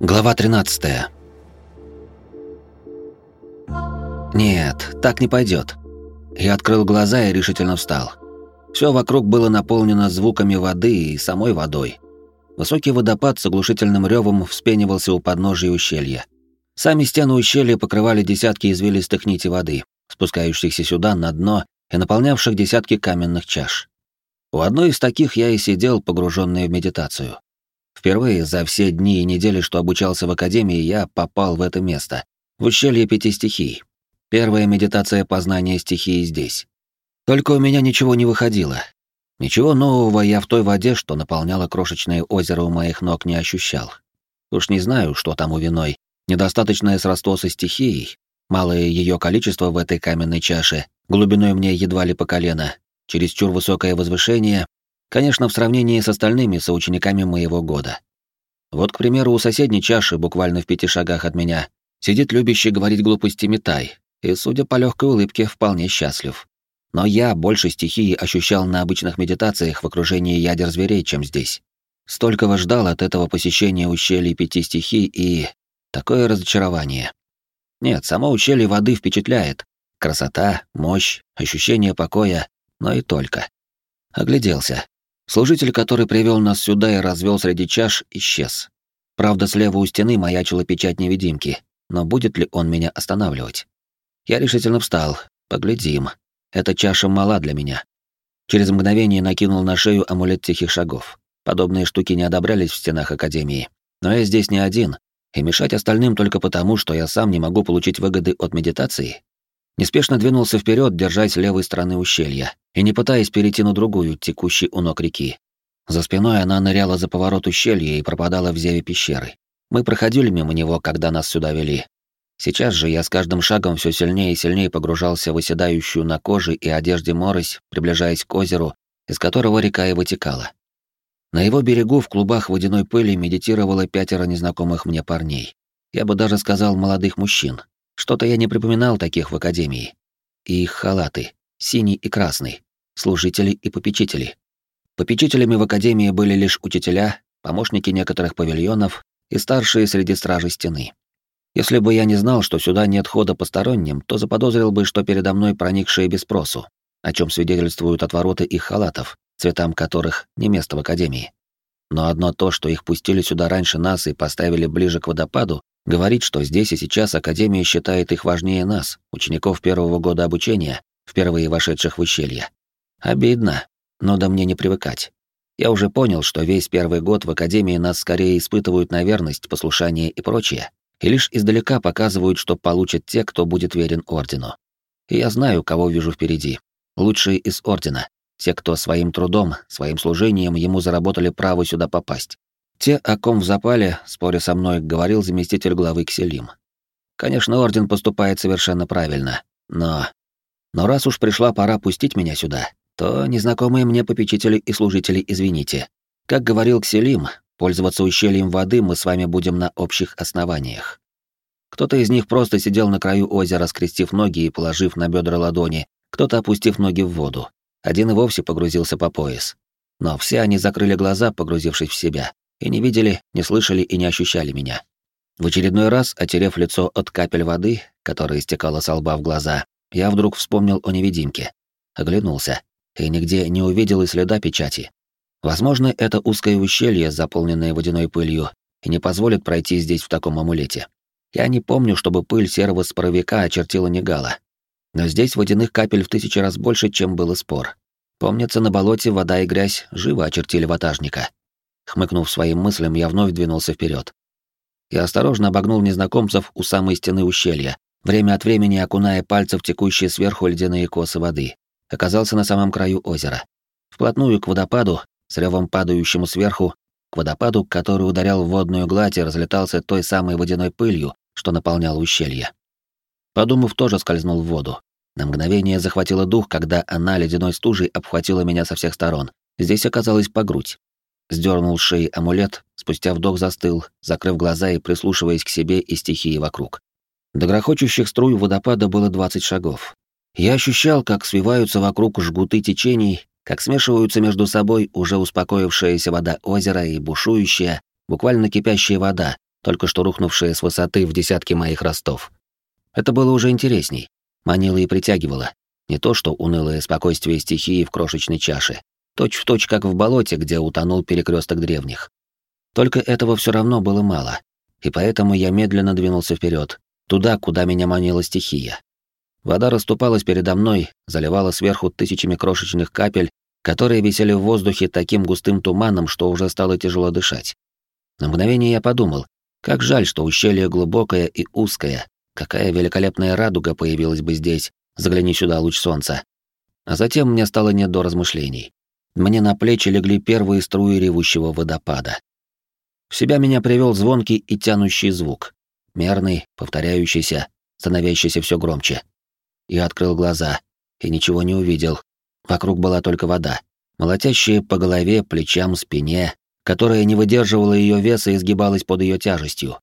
Глава 13. Нет, так не пойдет. Я открыл глаза и решительно встал. Все вокруг было наполнено звуками воды и самой водой. Высокий водопад с оглушительным ревом вспенивался у подножия ущелья. Сами стены ущелья покрывали десятки извилистых нитей воды, спускающихся сюда на дно и наполнявших десятки каменных чаш. У одной из таких я и сидел, погруженный в медитацию. Впервые за все дни и недели, что обучался в академии, я попал в это место, в ущелье пяти стихий. Первая медитация познания стихии здесь. Только у меня ничего не выходило. Ничего нового я в той воде, что наполняло крошечное озеро у моих ног, не ощущал. Уж не знаю, что там у виной. Недостаточное сродство со стихией, малое ее количество в этой каменной чаше, глубиной мне едва ли по колено, чересчур высокое возвышение Конечно, в сравнении с остальными соучениками моего года. Вот, к примеру, у соседней чаши, буквально в пяти шагах от меня, сидит любящий говорить глупости Митай, и, судя по легкой улыбке, вполне счастлив. Но я больше стихии ощущал на обычных медитациях в окружении ядер зверей, чем здесь. Столького ждал от этого посещения ущелья пяти стихий и... такое разочарование. Нет, само ущелье воды впечатляет. Красота, мощь, ощущение покоя, но и только. Огляделся. Служитель, который привел нас сюда и развел среди чаш, исчез. Правда, слева у стены маячила печать невидимки, но будет ли он меня останавливать? Я решительно встал. Поглядим. Эта чаша мала для меня. Через мгновение накинул на шею амулет тихих шагов. Подобные штуки не одобрялись в стенах Академии. Но я здесь не один, и мешать остальным только потому, что я сам не могу получить выгоды от медитации, Неспешно двинулся вперед, держась левой стороны ущелья, и не пытаясь перейти на другую, текущей у ног реки. За спиной она ныряла за поворот ущелья и пропадала в зеве пещеры. Мы проходили мимо него, когда нас сюда вели. Сейчас же я с каждым шагом все сильнее и сильнее погружался в оседающую на коже и одежде морось, приближаясь к озеру, из которого река и вытекала. На его берегу в клубах водяной пыли медитировало пятеро незнакомых мне парней. Я бы даже сказал молодых мужчин. Что-то я не припоминал таких в академии. И их халаты, синий и красный, служители и попечители. Попечителями в академии были лишь учителя, помощники некоторых павильонов и старшие среди стражей стены. Если бы я не знал, что сюда нет хода посторонним, то заподозрил бы, что передо мной проникшие без спросу, о чем свидетельствуют отвороты их халатов, цветам которых не место в академии. Но одно то, что их пустили сюда раньше нас и поставили ближе к водопаду, Говорит, что здесь и сейчас Академия считает их важнее нас, учеников первого года обучения, впервые вошедших в ущелье. Обидно, но да мне не привыкать. Я уже понял, что весь первый год в Академии нас скорее испытывают на верность, послушание и прочее, и лишь издалека показывают, что получат те, кто будет верен Ордену. И я знаю, кого вижу впереди. Лучшие из Ордена. Те, кто своим трудом, своим служением ему заработали право сюда попасть. Те, о ком в запале, споря со мной, говорил заместитель главы Кселим. Конечно, Орден поступает совершенно правильно, но... Но раз уж пришла пора пустить меня сюда, то незнакомые мне попечители и служители извините. Как говорил Кселим, пользоваться ущельем воды мы с вами будем на общих основаниях. Кто-то из них просто сидел на краю озера, скрестив ноги и положив на бедра ладони, кто-то опустив ноги в воду. Один и вовсе погрузился по пояс. Но все они закрыли глаза, погрузившись в себя и не видели, не слышали и не ощущали меня. В очередной раз, отерев лицо от капель воды, которая истекала со лба в глаза, я вдруг вспомнил о невидимке. Оглянулся и нигде не увидел и следа печати. Возможно, это узкое ущелье, заполненное водяной пылью, и не позволит пройти здесь в таком амулете. Я не помню, чтобы пыль серого споровика очертила Негала. Но здесь водяных капель в тысячи раз больше, чем было спор. Помнится, на болоте вода и грязь живо очертили ватажника. Хмыкнув своим мыслям, я вновь двинулся вперед. Я осторожно обогнул незнакомцев у самой стены ущелья, время от времени окуная пальцы в текущие сверху ледяные косы воды. Оказался на самом краю озера. Вплотную к водопаду, с ревом падающему сверху, к водопаду, который ударял в водную гладь и разлетался той самой водяной пылью, что наполнял ущелье. Подумав, тоже скользнул в воду. На мгновение захватило дух, когда она ледяной стужей обхватила меня со всех сторон. Здесь оказалось по грудь. Сдернул шеи амулет, спустя вдох застыл, закрыв глаза и прислушиваясь к себе и стихии вокруг. До грохочущих струй водопада было 20 шагов. Я ощущал, как свиваются вокруг жгуты течений, как смешиваются между собой уже успокоившаяся вода озера и бушующая, буквально кипящая вода, только что рухнувшие с высоты в десятки моих ростов. Это было уже интересней, манило и притягивало. Не то что унылое спокойствие стихии в крошечной чаше, точь в точь как в болоте, где утонул перекресток древних. Только этого все равно было мало, и поэтому я медленно двинулся вперед, туда, куда меня манила стихия. Вода расступалась передо мной, заливала сверху тысячами крошечных капель, которые висели в воздухе таким густым туманом, что уже стало тяжело дышать. На мгновение я подумал, как жаль, что ущелье глубокое и узкое, какая великолепная радуга появилась бы здесь, загляни сюда луч солнца. А затем мне стало не до размышлений. Мне на плечи легли первые струи ревущего водопада. В себя меня привел звонкий и тянущий звук, мерный, повторяющийся, становящийся все громче. Я открыл глаза и ничего не увидел. Вокруг была только вода, молотящая по голове, плечам, спине, которая не выдерживала ее веса и сгибалась под ее тяжестью.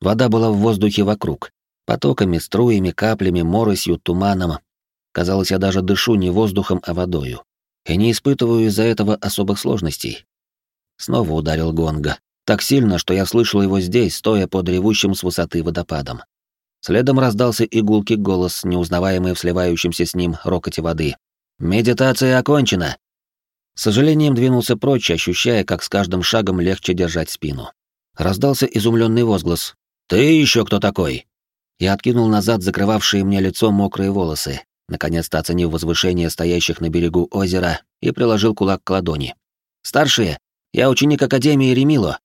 Вода была в воздухе вокруг, потоками, струями, каплями, моросью, туманом. Казалось, я даже дышу не воздухом, а водою. И не испытываю из-за этого особых сложностей. Снова ударил гонга. Так сильно, что я слышал его здесь, стоя под ревущим с высоты водопадом. Следом раздался игулкий голос, неузнаваемый в сливающемся с ним рокоте воды. «Медитация окончена!» С сожалением двинулся прочь, ощущая, как с каждым шагом легче держать спину. Раздался изумленный возглас. «Ты еще кто такой?» Я откинул назад закрывавшие мне лицо мокрые волосы, наконец-то оценив возвышение стоящих на берегу озера, и приложил кулак к ладони. «Старшие, я ученик Академии Ремило».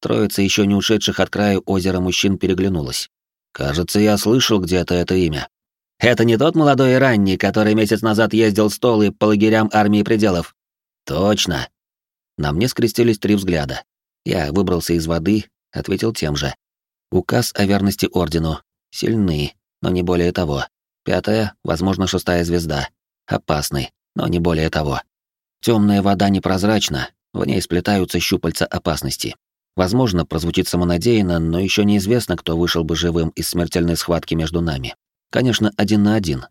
Троица еще не ушедших от края озера мужчин переглянулась. Кажется, я слышал где-то это имя. Это не тот молодой ранний, который месяц назад ездил с Толы по лагерям армии пределов? Точно. На мне скрестились три взгляда. Я выбрался из воды, ответил тем же. Указ о верности ордену. Сильны, но не более того. Пятая, возможно, шестая звезда. Опасный, но не более того. Темная вода непрозрачна, в ней сплетаются щупальца опасности. Возможно, прозвучит самонадеянно, но еще неизвестно, кто вышел бы живым из смертельной схватки между нами. Конечно, один на один.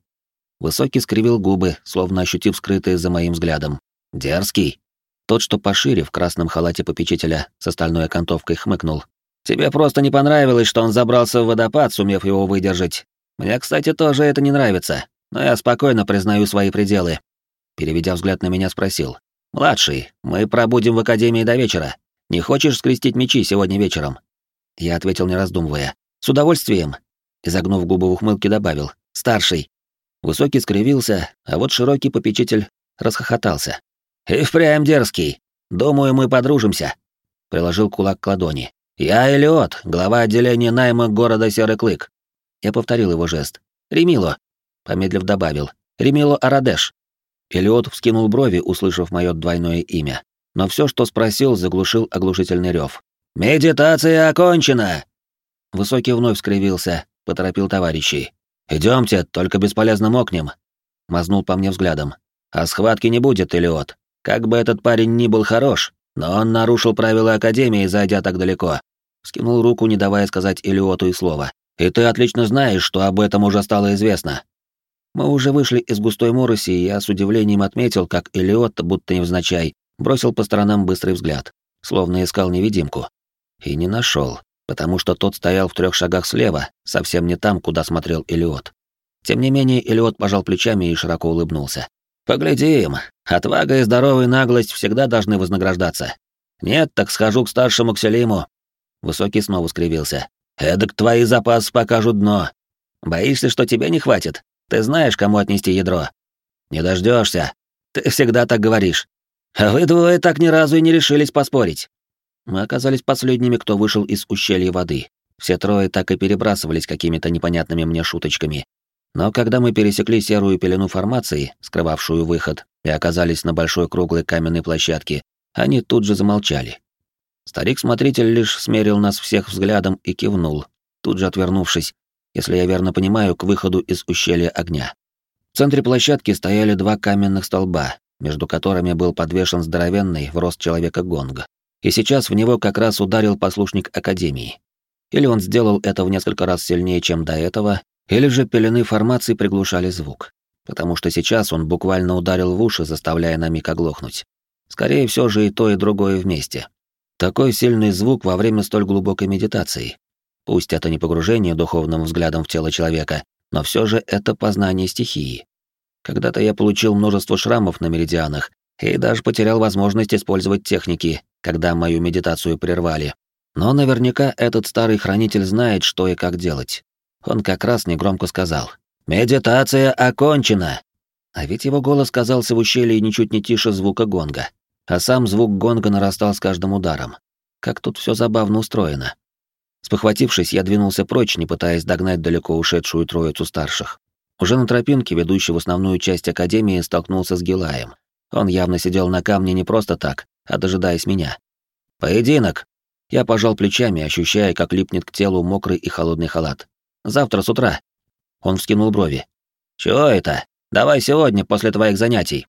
Высокий скривил губы, словно ощутив скрытое за моим взглядом. Дерзкий. Тот, что пошире, в красном халате попечителя, с остальной окантовкой хмыкнул. «Тебе просто не понравилось, что он забрался в водопад, сумев его выдержать. Мне, кстати, тоже это не нравится, но я спокойно признаю свои пределы». Переведя взгляд на меня, спросил. «Младший, мы пробудем в Академии до вечера. Не хочешь скрестить мечи сегодня вечером?» Я ответил, не раздумывая. «С удовольствием!» Изогнув губы в ухмылке, добавил. «Старший!» Высокий скривился, а вот широкий попечитель расхохотался. «И впрямь дерзкий. Думаю, мы подружимся!» Приложил кулак к ладони. «Я Элиот, глава отделения найма города Серый Клык». Я повторил его жест. «Ремило!» Помедлив добавил. «Ремило Арадеш». Элиот вскинул брови, услышав мое двойное имя но все, что спросил, заглушил оглушительный рев. «Медитация окончена!» Высокий вновь скривился, поторопил товарищей. Идемте, только бесполезно мокнем. Мазнул по мне взглядом. А схватки не будет, Элиот. Как бы этот парень ни был хорош, но он нарушил правила Академии, зайдя так далеко. Скинул руку, не давая сказать Элиоту и слова. И ты отлично знаешь, что об этом уже стало известно. Мы уже вышли из густой мороси, и я с удивлением отметил, как Элиот, будто невзначай, бросил по сторонам быстрый взгляд, словно искал невидимку. И не нашел, потому что тот стоял в трех шагах слева, совсем не там, куда смотрел Элиот. Тем не менее, Элиот пожал плечами и широко улыбнулся. «Поглядим. Отвага и здоровая наглость всегда должны вознаграждаться. Нет, так схожу к старшему Кселиму». Высокий снова скривился. «Эдак твои запасы покажут дно. Боишься, что тебе не хватит? Ты знаешь, кому отнести ядро?» «Не дождешься. Ты всегда так говоришь. А вы двое так ни разу и не решились поспорить. Мы оказались последними, кто вышел из ущелья воды. Все трое так и перебрасывались какими-то непонятными мне шуточками. Но когда мы пересекли серую пелену формации, скрывавшую выход, и оказались на большой круглой каменной площадке, они тут же замолчали. Старик-смотритель лишь смерил нас всех взглядом и кивнул, тут же отвернувшись, если я верно понимаю, к выходу из ущелья огня. В центре площадки стояли два каменных столба, между которыми был подвешен здоровенный в рост человека гонг. И сейчас в него как раз ударил послушник Академии. Или он сделал это в несколько раз сильнее, чем до этого, или же пелены формации приглушали звук. Потому что сейчас он буквально ударил в уши, заставляя на миг оглохнуть. Скорее всего же и то, и другое вместе. Такой сильный звук во время столь глубокой медитации. Пусть это не погружение духовным взглядом в тело человека, но все же это познание стихии. Когда-то я получил множество шрамов на меридианах и даже потерял возможность использовать техники, когда мою медитацию прервали. Но наверняка этот старый хранитель знает, что и как делать. Он как раз негромко сказал «Медитация окончена!» А ведь его голос казался в ущелье ничуть не тише звука гонга, а сам звук гонга нарастал с каждым ударом. Как тут все забавно устроено. Спохватившись, я двинулся прочь, не пытаясь догнать далеко ушедшую троицу старших. Уже на тропинке, ведущей в основную часть Академии, столкнулся с Гилаем. Он явно сидел на камне не просто так, а дожидаясь меня. «Поединок!» Я пожал плечами, ощущая, как липнет к телу мокрый и холодный халат. «Завтра с утра». Он вскинул брови. «Чего это? Давай сегодня, после твоих занятий».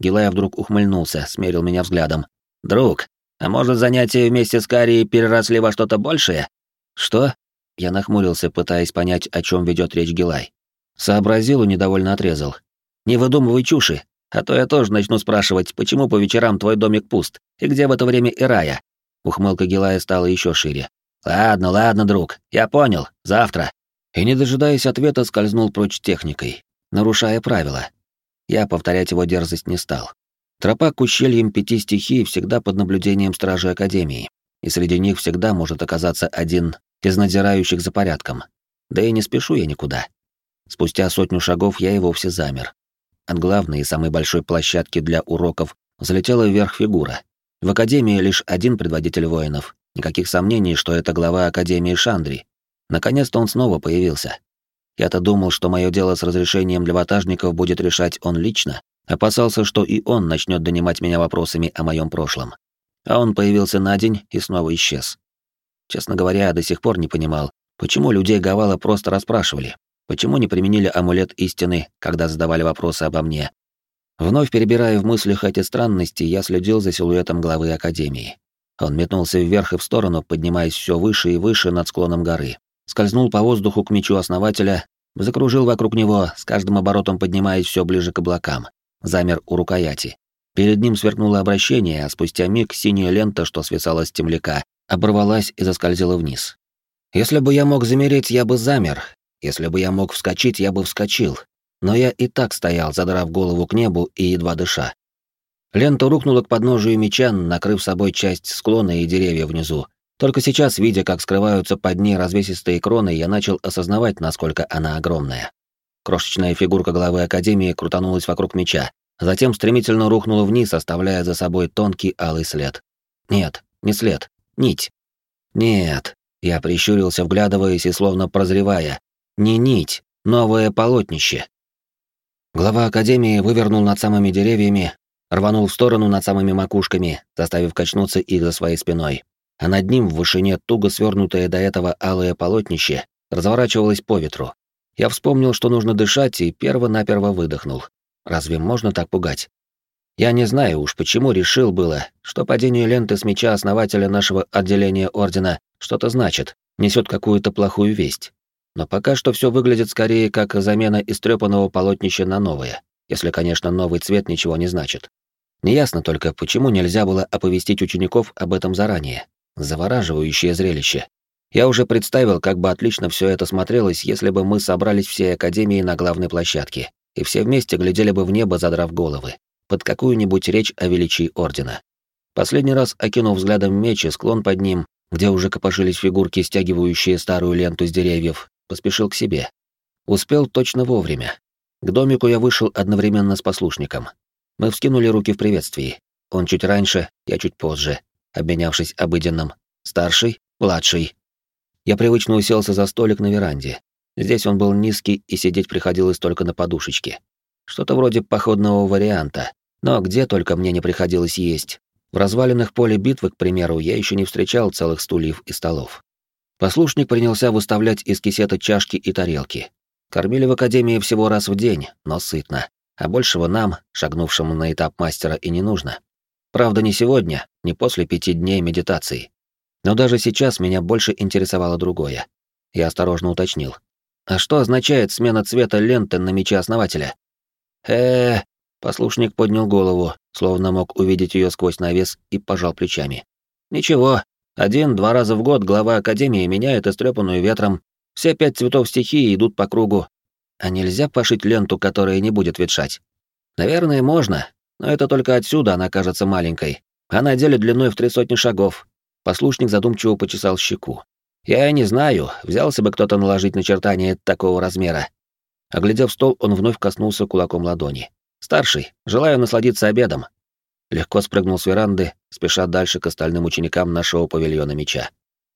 Гилай вдруг ухмыльнулся, смерил меня взглядом. «Друг, а может, занятия вместе с Карией переросли во что-то большее?» «Что?» Я нахмурился, пытаясь понять, о чем ведет речь Гилай. Сообразил и недовольно отрезал. «Не выдумывай чуши, а то я тоже начну спрашивать, почему по вечерам твой домик пуст, и где в это время Ирая?» Ухмылка Гилая стала еще шире. «Ладно, ладно, друг, я понял, завтра». И, не дожидаясь ответа, скользнул прочь техникой, нарушая правила. Я повторять его дерзость не стал. Тропа к ущельям пяти стихий всегда под наблюдением стражи Академии, и среди них всегда может оказаться один из надзирающих за порядком. Да и не спешу я никуда. Спустя сотню шагов я и вовсе замер. От главной и самой большой площадки для уроков взлетела вверх фигура. В Академии лишь один предводитель воинов. Никаких сомнений, что это глава Академии Шандри. Наконец-то он снова появился. Я-то думал, что мое дело с разрешением для ватажников будет решать он лично, опасался, что и он начнет донимать меня вопросами о моем прошлом. А он появился на день и снова исчез. Честно говоря, я до сих пор не понимал, почему людей Гавала просто расспрашивали, почему не применили амулет истины, когда задавали вопросы обо мне. Вновь перебирая в мыслях эти странности, я следил за силуэтом главы Академии. Он метнулся вверх и в сторону, поднимаясь все выше и выше над склоном горы. Скользнул по воздуху к мечу основателя, закружил вокруг него, с каждым оборотом поднимаясь все ближе к облакам. Замер у рукояти. Перед ним сверкнуло обращение, а спустя миг синяя лента, что свисала с темляка, оборвалась и заскользила вниз. Если бы я мог замереть, я бы замер. Если бы я мог вскочить, я бы вскочил. Но я и так стоял, задрав голову к небу и едва дыша. Лента рухнула к подножию меча, накрыв собой часть склона и деревья внизу. Только сейчас, видя, как скрываются под ней развесистые кроны, я начал осознавать, насколько она огромная. Крошечная фигурка главы Академии крутанулась вокруг меча, затем стремительно рухнула вниз, оставляя за собой тонкий алый след. Нет, не след, Нить. Нет, я прищурился, вглядываясь и словно прозревая. Не нить, новое полотнище. Глава Академии вывернул над самыми деревьями, рванул в сторону над самыми макушками, заставив качнуться их за своей спиной. А над ним в вышине туго свернутое до этого алое полотнище разворачивалось по ветру. Я вспомнил, что нужно дышать, и перво-наперво выдохнул. Разве можно так пугать? Я не знаю уж почему решил было, что падение ленты с меча основателя нашего отделения Ордена что-то значит, несет какую-то плохую весть. Но пока что все выглядит скорее как замена истрепанного полотнища на новое, если, конечно, новый цвет ничего не значит. Неясно только, почему нельзя было оповестить учеников об этом заранее. Завораживающее зрелище. Я уже представил, как бы отлично все это смотрелось, если бы мы собрались всей Академии на главной площадке, и все вместе глядели бы в небо, задрав головы под какую-нибудь речь о величии Ордена. Последний раз, окинув взглядом меч и склон под ним, где уже копошились фигурки, стягивающие старую ленту с деревьев, поспешил к себе. Успел точно вовремя. К домику я вышел одновременно с послушником. Мы вскинули руки в приветствии. Он чуть раньше, я чуть позже, обменявшись обыденным. Старший, младший. Я привычно уселся за столик на веранде. Здесь он был низкий, и сидеть приходилось только на подушечке. Что-то вроде походного варианта, но где только мне не приходилось есть. В развалинах поле битвы, к примеру, я еще не встречал целых стульев и столов. Послушник принялся выставлять из кисета чашки и тарелки. Кормили в академии всего раз в день, но сытно. А большего нам, шагнувшему на этап мастера, и не нужно. Правда, не сегодня, не после пяти дней медитации. Но даже сейчас меня больше интересовало другое. Я осторожно уточнил. А что означает смена цвета ленты на мече основателя? э Послушник поднял голову, словно мог увидеть ее сквозь навес, и пожал плечами. «Ничего, Один-два раза в год глава Академии меняет истрепанную ветром. Все пять цветов стихии идут по кругу. А нельзя пошить ленту, которая не будет ветшать? Наверное, можно, но это только отсюда она кажется маленькой. А на деле длиной в три сотни шагов. Послушник задумчиво почесал щеку. Я не знаю, взялся бы кто-то наложить начертание такого размера. Оглядев стол, он вновь коснулся кулаком ладони. «Старший, желаю насладиться обедом». Легко спрыгнул с веранды, спеша дальше к остальным ученикам нашего павильона меча.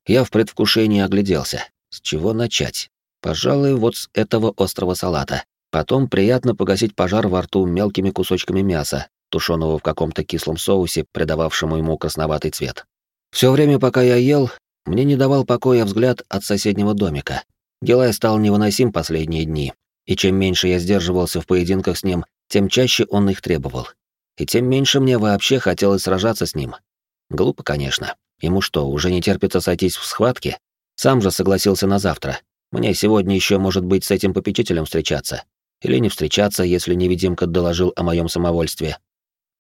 Я в предвкушении огляделся. С чего начать? Пожалуй, вот с этого острого салата. Потом приятно погасить пожар во рту мелкими кусочками мяса, тушеного в каком-то кислом соусе, придававшему ему красноватый цвет. Все время, пока я ел, мне не давал покоя взгляд от соседнего домика. Гелай стал невыносим последние дни, и чем меньше я сдерживался в поединках с ним, тем чаще он их требовал. И тем меньше мне вообще хотелось сражаться с ним. Глупо, конечно. Ему что, уже не терпится сойтись в схватке? Сам же согласился на завтра. Мне сегодня еще, может быть, с этим попечителем встречаться. Или не встречаться, если невидимка доложил о моем самовольстве.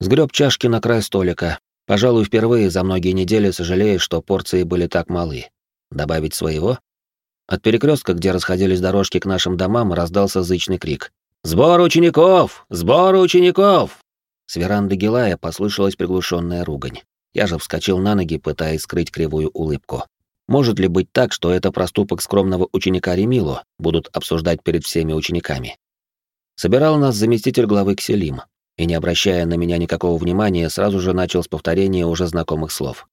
Сгреб чашки на край столика. Пожалуй, впервые за многие недели сожалею, что порции были так малы. Добавить своего? От перекрестка, где расходились дорожки к нашим домам, раздался зычный крик. «Сбор учеников! Сбор учеников!» С веранды Гилая послышалась приглушенная ругань. Я же вскочил на ноги, пытаясь скрыть кривую улыбку. Может ли быть так, что это проступок скромного ученика Ремилу будут обсуждать перед всеми учениками? Собирал нас заместитель главы Кселим, и, не обращая на меня никакого внимания, сразу же начал с повторения уже знакомых слов.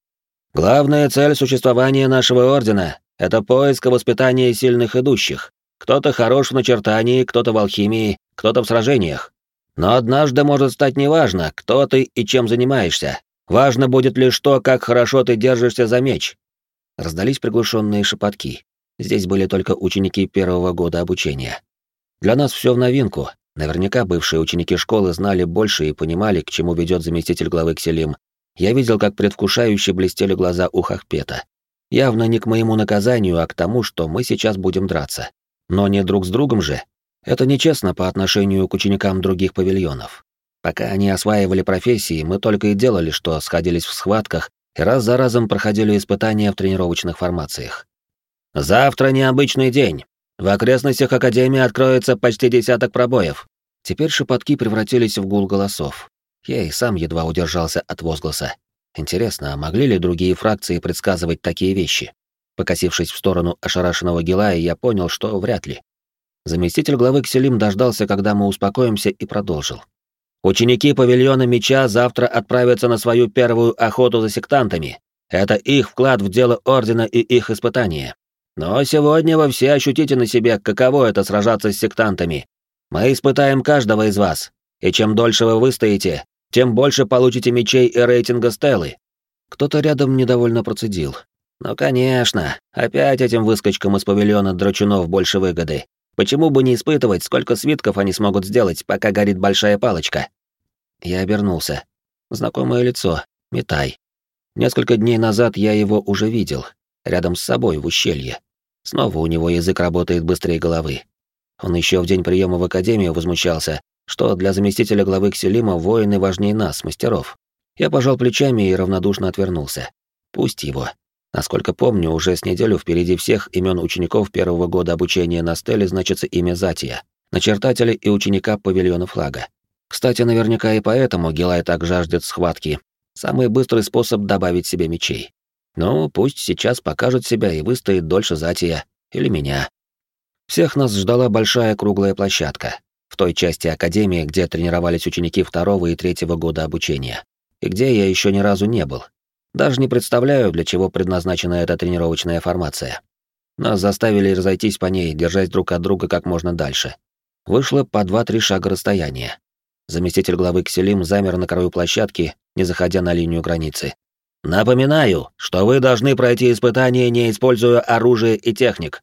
«Главная цель существования нашего Ордена — это поиск и воспитание сильных идущих. Кто-то хорош в начертании, кто-то в алхимии, кто-то в сражениях. Но однажды может стать неважно, кто ты и чем занимаешься. Важно будет лишь то, как хорошо ты держишься за меч». Раздались приглушенные шепотки. Здесь были только ученики первого года обучения. Для нас все в новинку. Наверняка бывшие ученики школы знали больше и понимали, к чему ведет заместитель главы Кселим. Я видел, как предвкушающе блестели глаза у Хахпета. Явно не к моему наказанию, а к тому, что мы сейчас будем драться. Но не друг с другом же. Это нечестно по отношению к ученикам других павильонов. Пока они осваивали профессии, мы только и делали, что сходились в схватках и раз за разом проходили испытания в тренировочных формациях. «Завтра необычный день. В окрестностях Академии откроется почти десяток пробоев. Теперь шепотки превратились в гул голосов. Я и сам едва удержался от возгласа. Интересно, а могли ли другие фракции предсказывать такие вещи? Покосившись в сторону ошарашенного Гилая, я понял, что вряд ли. Заместитель главы Кселим дождался, когда мы успокоимся, и продолжил. «Ученики павильона меча завтра отправятся на свою первую охоту за сектантами. Это их вклад в дело Ордена и их испытания. Но сегодня вы все ощутите на себе, каково это сражаться с сектантами. Мы испытаем каждого из вас, и чем дольше вы выстоите, тем больше получите мечей и рейтинга Стеллы. Кто-то рядом недовольно процедил. Ну, конечно, опять этим выскочкам из павильона драчунов больше выгоды. Почему бы не испытывать, сколько свитков они смогут сделать, пока горит большая палочка? Я обернулся. Знакомое лицо. Метай. Несколько дней назад я его уже видел, рядом с собой в ущелье. Снова у него язык работает быстрее головы. Он еще в день приема в академию возмущался, что для заместителя главы Кселима воины важнее нас, мастеров. Я пожал плечами и равнодушно отвернулся. Пусть его. Насколько помню, уже с неделю впереди всех имен учеников первого года обучения на стеле значится имя Затия, начертателя и ученика павильона флага. Кстати, наверняка и поэтому Гелай так жаждет схватки. Самый быстрый способ добавить себе мечей. Ну, пусть сейчас покажет себя и выстоит дольше Затия или меня. Всех нас ждала большая круглая площадка в той части академии, где тренировались ученики второго и третьего года обучения, и где я еще ни разу не был. Даже не представляю, для чего предназначена эта тренировочная формация. Нас заставили разойтись по ней, держась друг от друга как можно дальше. Вышло по два-три шага расстояния. Заместитель главы Кселим замер на краю площадки, не заходя на линию границы, Напоминаю, что вы должны пройти испытание, не используя оружие и техник.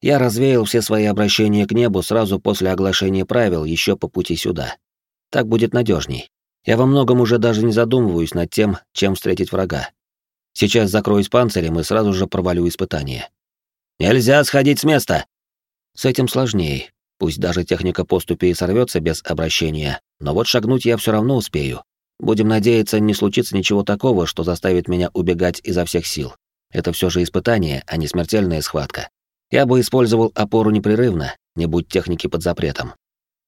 Я развеял все свои обращения к небу сразу после оглашения правил еще по пути сюда. Так будет надежней. Я во многом уже даже не задумываюсь над тем, чем встретить врага. Сейчас закроюсь панцирем и сразу же провалю испытание. Нельзя сходить с места. С этим сложнее. Пусть даже техника поступи и сорвется без обращения, но вот шагнуть я все равно успею. Будем надеяться, не случится ничего такого, что заставит меня убегать изо всех сил. это все же испытание, а не смертельная схватка, я бы использовал опору непрерывно, не будь техники под запретом.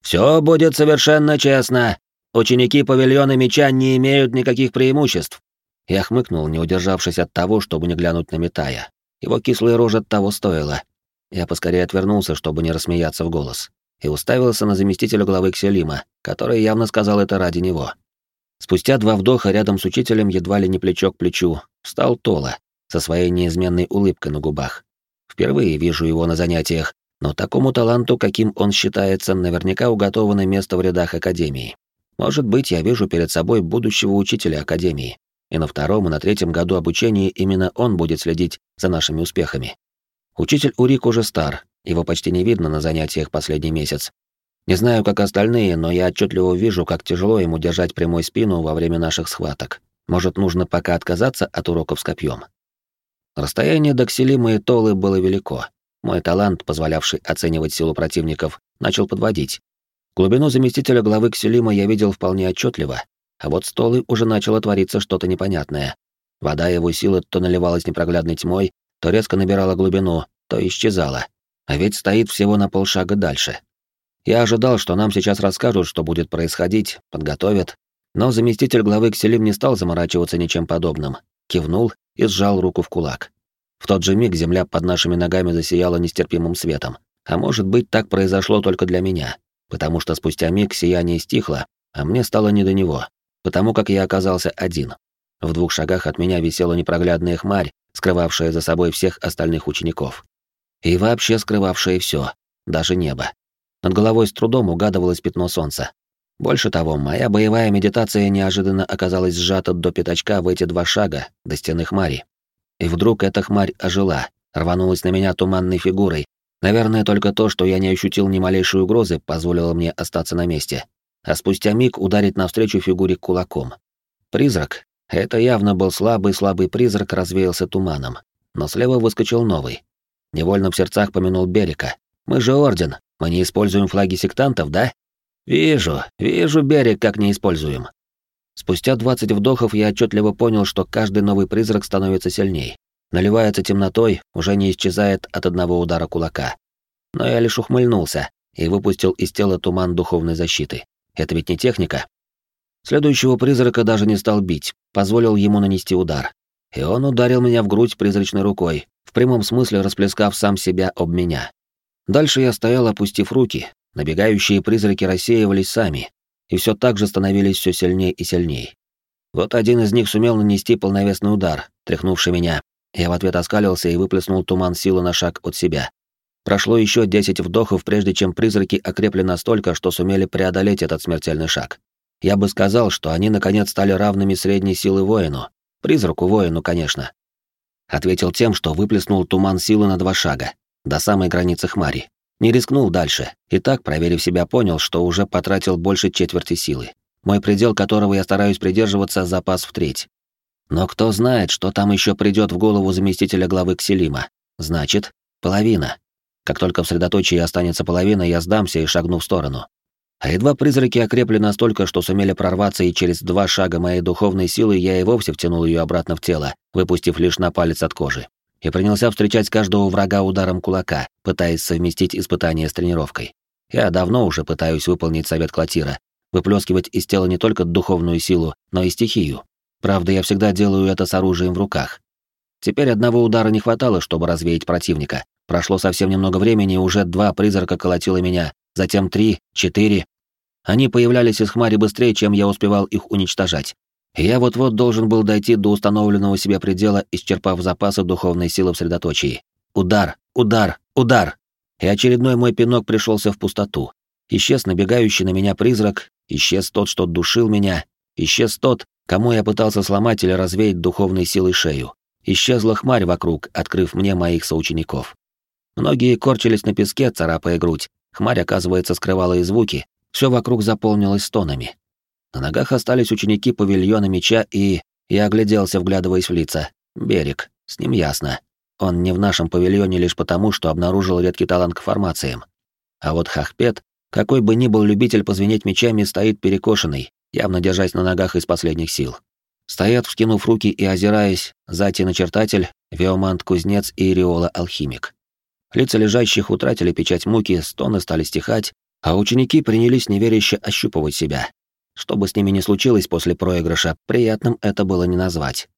Все будет совершенно честно. Ученики павильона меча не имеют никаких преимуществ. Я хмыкнул, не удержавшись от того, чтобы не глянуть на Митая. Его кислая рожа того стоила. Я поскорее отвернулся, чтобы не рассмеяться в голос, и уставился на заместителя главы Кселима, который явно сказал это ради него. Спустя два вдоха рядом с учителем, едва ли не плечо к плечу, встал Тола, со своей неизменной улыбкой на губах. Впервые вижу его на занятиях, но такому таланту, каким он считается, наверняка уготовано место в рядах Академии. Может быть, я вижу перед собой будущего учителя Академии, и на втором и на третьем году обучения именно он будет следить за нашими успехами. Учитель Урик уже стар, его почти не видно на занятиях последний месяц. Не знаю, как остальные, но я отчетливо вижу, как тяжело ему держать прямой спину во время наших схваток. Может, нужно пока отказаться от уроков с копьем. Расстояние до Кселима и Толы было велико. Мой талант, позволявший оценивать силу противников, начал подводить. Глубину заместителя главы Кселима я видел вполне отчетливо, а вот с Толы уже начало твориться что-то непонятное. Вода его силы то наливалась непроглядной тьмой, то резко набирала глубину, то исчезала. А ведь стоит всего на полшага дальше. Я ожидал, что нам сейчас расскажут, что будет происходить, подготовят, но заместитель главы Кселим не стал заморачиваться ничем подобным, кивнул и сжал руку в кулак. В тот же миг земля под нашими ногами засияла нестерпимым светом. А может быть, так произошло только для меня, потому что спустя миг сияние стихло, а мне стало не до него, потому как я оказался один. В двух шагах от меня висела непроглядная хмарь, скрывавшая за собой всех остальных учеников. И вообще скрывавшая все, даже небо. Над головой с трудом угадывалось пятно солнца. Больше того, моя боевая медитация неожиданно оказалась сжата до пятачка в эти два шага до стены хмари. И вдруг эта хмарь ожила, рванулась на меня туманной фигурой. Наверное, только то, что я не ощутил ни малейшей угрозы, позволило мне остаться на месте. А спустя миг ударить навстречу фигуре кулаком. Призрак. Это явно был слабый-слабый призрак, развеялся туманом. Но слева выскочил новый. Невольно в сердцах помянул Берека. Мы же орден, мы не используем флаги сектантов, да? Вижу, вижу берег, как не используем. Спустя 20 вдохов я отчетливо понял, что каждый новый призрак становится сильней. Наливается темнотой, уже не исчезает от одного удара кулака. Но я лишь ухмыльнулся и выпустил из тела туман духовной защиты. Это ведь не техника. Следующего призрака даже не стал бить, позволил ему нанести удар. И он ударил меня в грудь призрачной рукой, в прямом смысле расплескав сам себя об меня. Дальше я стоял, опустив руки, Набегающие призраки рассеивались сами, и все так же становились все сильнее и сильнее. Вот один из них сумел нанести полновесный удар, тряхнувший меня. Я в ответ оскалился и выплеснул туман силы на шаг от себя. Прошло еще десять вдохов, прежде чем призраки окрепли настолько, что сумели преодолеть этот смертельный шаг. Я бы сказал, что они наконец стали равными средней силы воину. Призраку-воину, конечно. Ответил тем, что выплеснул туман силы на два шага, до самой границы хмари. Не рискнул дальше, и так, проверив себя, понял, что уже потратил больше четверти силы. Мой предел, которого я стараюсь придерживаться, запас в треть. Но кто знает, что там еще придет в голову заместителя главы Кселима. Значит, половина. Как только в средоточии останется половина, я сдамся и шагну в сторону. А едва призраки окрепли настолько, что сумели прорваться, и через два шага моей духовной силы я и вовсе втянул ее обратно в тело, выпустив лишь на палец от кожи и принялся встречать каждого врага ударом кулака, пытаясь совместить испытание с тренировкой. Я давно уже пытаюсь выполнить совет Клотира, выплескивать из тела не только духовную силу, но и стихию. Правда, я всегда делаю это с оружием в руках. Теперь одного удара не хватало, чтобы развеять противника. Прошло совсем немного времени, и уже два призрака колотило меня, затем три, четыре. Они появлялись из хмари быстрее, чем я успевал их уничтожать я вот-вот должен был дойти до установленного себе предела, исчерпав запасы духовной силы в средоточии. Удар, удар, удар! И очередной мой пинок пришелся в пустоту. Исчез набегающий на меня призрак, исчез тот, что душил меня, исчез тот, кому я пытался сломать или развеять духовной силой шею. Исчезла хмарь вокруг, открыв мне моих соучеников. Многие корчились на песке, царапая грудь. Хмарь, оказывается, скрывала и звуки. Все вокруг заполнилось стонами. На ногах остались ученики павильона меча и... Я огляделся, вглядываясь в лица. Берег. С ним ясно. Он не в нашем павильоне лишь потому, что обнаружил редкий талант к формациям. А вот Хахпет, какой бы ни был любитель позвенеть мечами, стоит перекошенный, явно держась на ногах из последних сил. Стоят, вскинув руки и озираясь, Зати-начертатель, Веомант-кузнец и Риола-алхимик. Лица лежащих утратили печать муки, стоны стали стихать, а ученики принялись неверяще ощупывать себя. Что бы с ними ни случилось после проигрыша, приятным это было не назвать.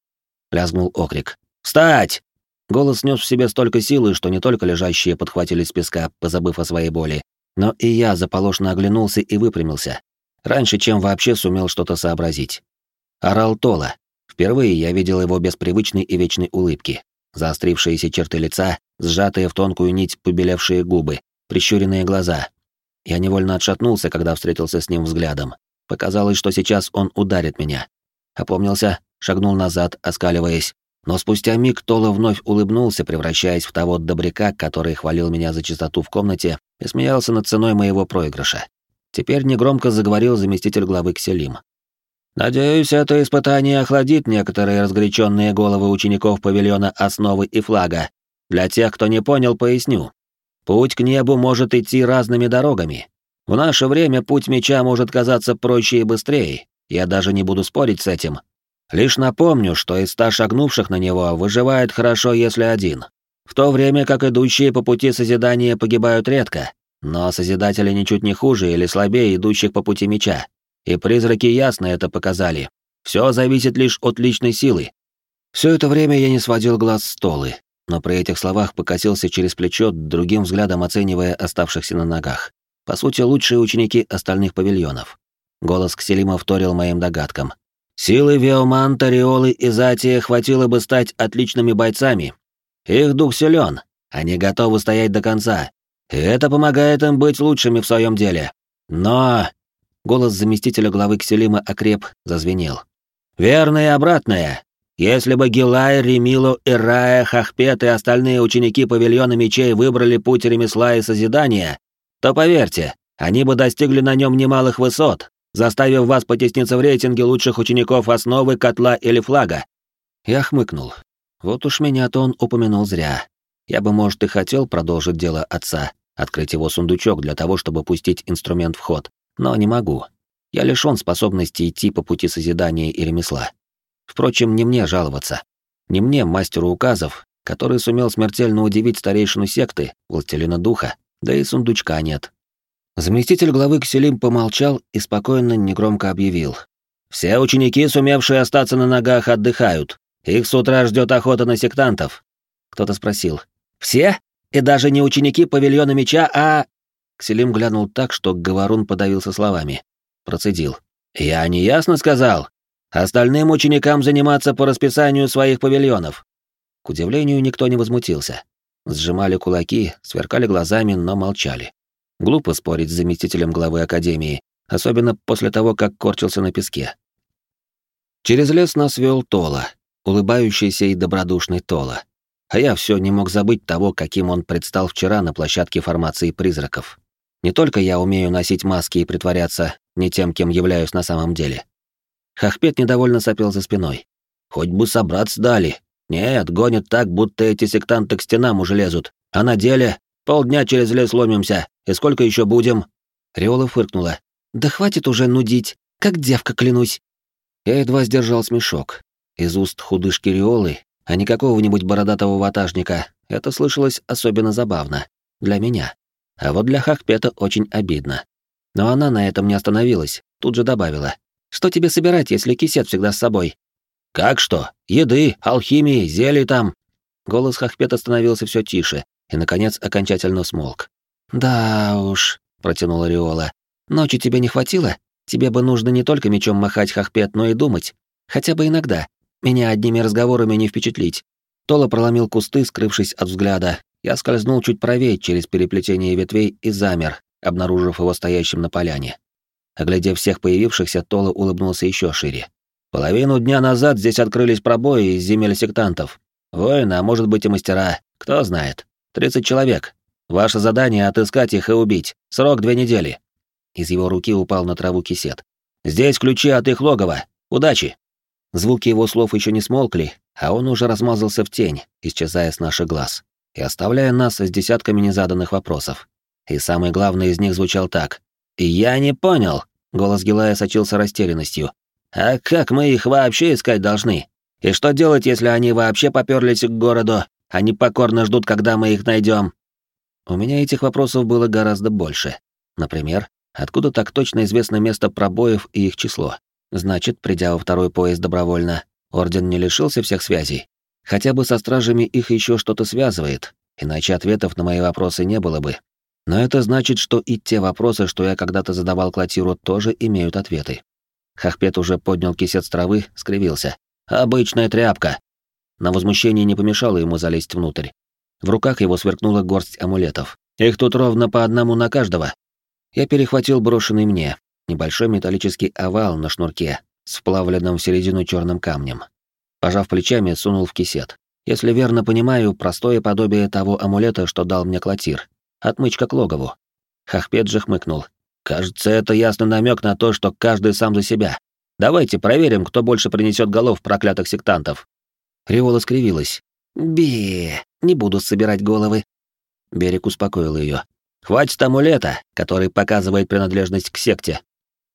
Лязгнул окрик. «Встать!» Голос нес в себе столько силы, что не только лежащие подхватили с песка, позабыв о своей боли, но и я заполошно оглянулся и выпрямился. Раньше, чем вообще сумел что-то сообразить. Орал Тола. Впервые я видел его без привычной и вечной улыбки. Заострившиеся черты лица, сжатые в тонкую нить побелевшие губы, прищуренные глаза. Я невольно отшатнулся, когда встретился с ним взглядом. Показалось, что сейчас он ударит меня. Опомнился, шагнул назад, оскаливаясь. Но спустя миг Тола вновь улыбнулся, превращаясь в того добряка, который хвалил меня за чистоту в комнате и смеялся над ценой моего проигрыша. Теперь негромко заговорил заместитель главы Кселим. Надеюсь, это испытание охладит некоторые разгоряченные головы учеников павильона основы и флага. Для тех, кто не понял, поясню. Путь к небу может идти разными дорогами. В наше время путь меча может казаться проще и быстрее. Я даже не буду спорить с этим. Лишь напомню, что из ста шагнувших на него выживает хорошо, если один. В то время как идущие по пути созидания погибают редко. Но созидатели ничуть не хуже или слабее идущих по пути меча. И призраки ясно это показали. Все зависит лишь от личной силы. Все это время я не сводил глаз с Толы, но при этих словах покосился через плечо, другим взглядом оценивая оставшихся на ногах. По сути, лучшие ученики остальных павильонов. Голос Кселима вторил моим догадкам. Силы Веоманта, Риолы и Затия хватило бы стать отличными бойцами. Их дух силен, они готовы стоять до конца, и это помогает им быть лучшими в своем деле. Но Голос заместителя главы Кселима окреп, зазвенел. «Верно и обратное. Если бы Гилай, Ремилу, Ирая, Хахпет и остальные ученики павильона мечей выбрали путь ремесла и созидания, то поверьте, они бы достигли на нем немалых высот, заставив вас потесниться в рейтинге лучших учеников основы, котла или флага». Я хмыкнул. Вот уж меня-то он упомянул зря. Я бы, может, и хотел продолжить дело отца, открыть его сундучок для того, чтобы пустить инструмент в ход но не могу. Я лишён способности идти по пути созидания и ремесла. Впрочем, не мне жаловаться. Не мне, мастеру указов, который сумел смертельно удивить старейшину секты, властелина духа, да и сундучка нет. Заместитель главы Кселим помолчал и спокойно, негромко объявил. «Все ученики, сумевшие остаться на ногах, отдыхают. Их с утра ждет охота на сектантов». Кто-то спросил. «Все? И даже не ученики павильона меча, а...» Кселим глянул так, что Говорун подавился словами. Процедил. «Я не ясно сказал. Остальным ученикам заниматься по расписанию своих павильонов». К удивлению, никто не возмутился. Сжимали кулаки, сверкали глазами, но молчали. Глупо спорить с заместителем главы Академии, особенно после того, как корчился на песке. Через лес нас вел Тола, улыбающийся и добродушный Тола. А я все не мог забыть того, каким он предстал вчера на площадке формации призраков. Не только я умею носить маски и притворяться не тем, кем являюсь на самом деле. Хахпет недовольно сопел за спиной. Хоть бы собраться дали. Нет, гонят так, будто эти сектанты к стенам уже лезут. А на деле полдня через лес ломимся. И сколько еще будем? Риола фыркнула. Да хватит уже нудить, как девка клянусь. Я едва сдержал смешок. Из уст худышки Риолы, а не какого-нибудь бородатого ватажника, это слышалось особенно забавно. Для меня. А вот для Хахпета очень обидно. Но она на этом не остановилась, тут же добавила. «Что тебе собирать, если кисет всегда с собой?» «Как что? Еды, алхимии, зелий там!» Голос Хахпета становился все тише и, наконец, окончательно смолк. «Да уж», — протянула Риола. «Ночи тебе не хватило? Тебе бы нужно не только мечом махать, Хахпет, но и думать. Хотя бы иногда. Меня одними разговорами не впечатлить». Тола проломил кусты, скрывшись от взгляда, я скользнул чуть правее через переплетение ветвей и замер, обнаружив его стоящим на поляне. Оглядев всех появившихся, Тола улыбнулся еще шире. «Половину дня назад здесь открылись пробои из земель сектантов. Воины, а может быть и мастера, кто знает. Тридцать человек. Ваше задание — отыскать их и убить. Срок две недели». Из его руки упал на траву кисет. «Здесь ключи от их логова. Удачи!» Звуки его слов еще не смолкли, а он уже размазался в тень, исчезая с наших глаз и оставляя нас с десятками незаданных вопросов. И самый главный из них звучал так. «Я не понял!» — голос Гилая сочился растерянностью. А как мы их вообще искать должны? И что делать, если они вообще поперлись к городу, они покорно ждут, когда мы их найдем? У меня этих вопросов было гораздо больше. Например, откуда так точно известно место пробоев и их число? Значит, придя во второй поезд добровольно, Орден не лишился всех связей. Хотя бы со стражами их еще что-то связывает, иначе ответов на мои вопросы не было бы. Но это значит, что и те вопросы, что я когда-то задавал Клотиру, тоже имеют ответы. Хахпет уже поднял кисет с травы, скривился. «Обычная тряпка!» На возмущение не помешало ему залезть внутрь. В руках его сверкнула горсть амулетов. «Их тут ровно по одному на каждого!» Я перехватил брошенный мне, небольшой металлический овал на шнурке, с вплавленным в середину черным камнем. Пожав плечами, сунул в кисет. Если верно понимаю, простое подобие того амулета, что дал мне Клотир. Отмычка к логову. Хахпет же хмыкнул. Кажется, это ясный намек на то, что каждый сам за себя. Давайте проверим, кто больше принесет голов проклятых сектантов. Риола скривилась. Бе, не буду собирать головы. Берег успокоил ее. Хватит амулета, который показывает принадлежность к секте.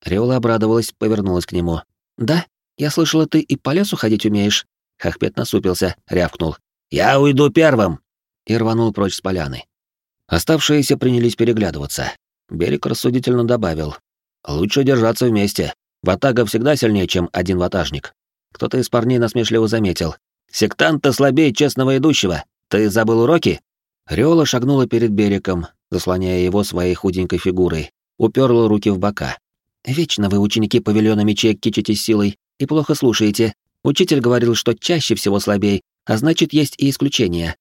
Риола обрадовалась, повернулась к нему. Да, я слышала, ты и по лесу ходить умеешь. Хахпет насупился, рявкнул. Я уйду первым. И рванул прочь с поляны. Оставшиеся принялись переглядываться. Берег рассудительно добавил. «Лучше держаться вместе. Ватага всегда сильнее, чем один ватажник». Кто-то из парней насмешливо заметил. «Сектант-то слабее честного идущего. Ты забыл уроки?» Риола шагнула перед берегом, заслоняя его своей худенькой фигурой, уперла руки в бока. «Вечно вы, ученики павильона мечей, кичитесь силой и плохо слушаете. Учитель говорил, что чаще всего слабей, а значит, есть и исключения».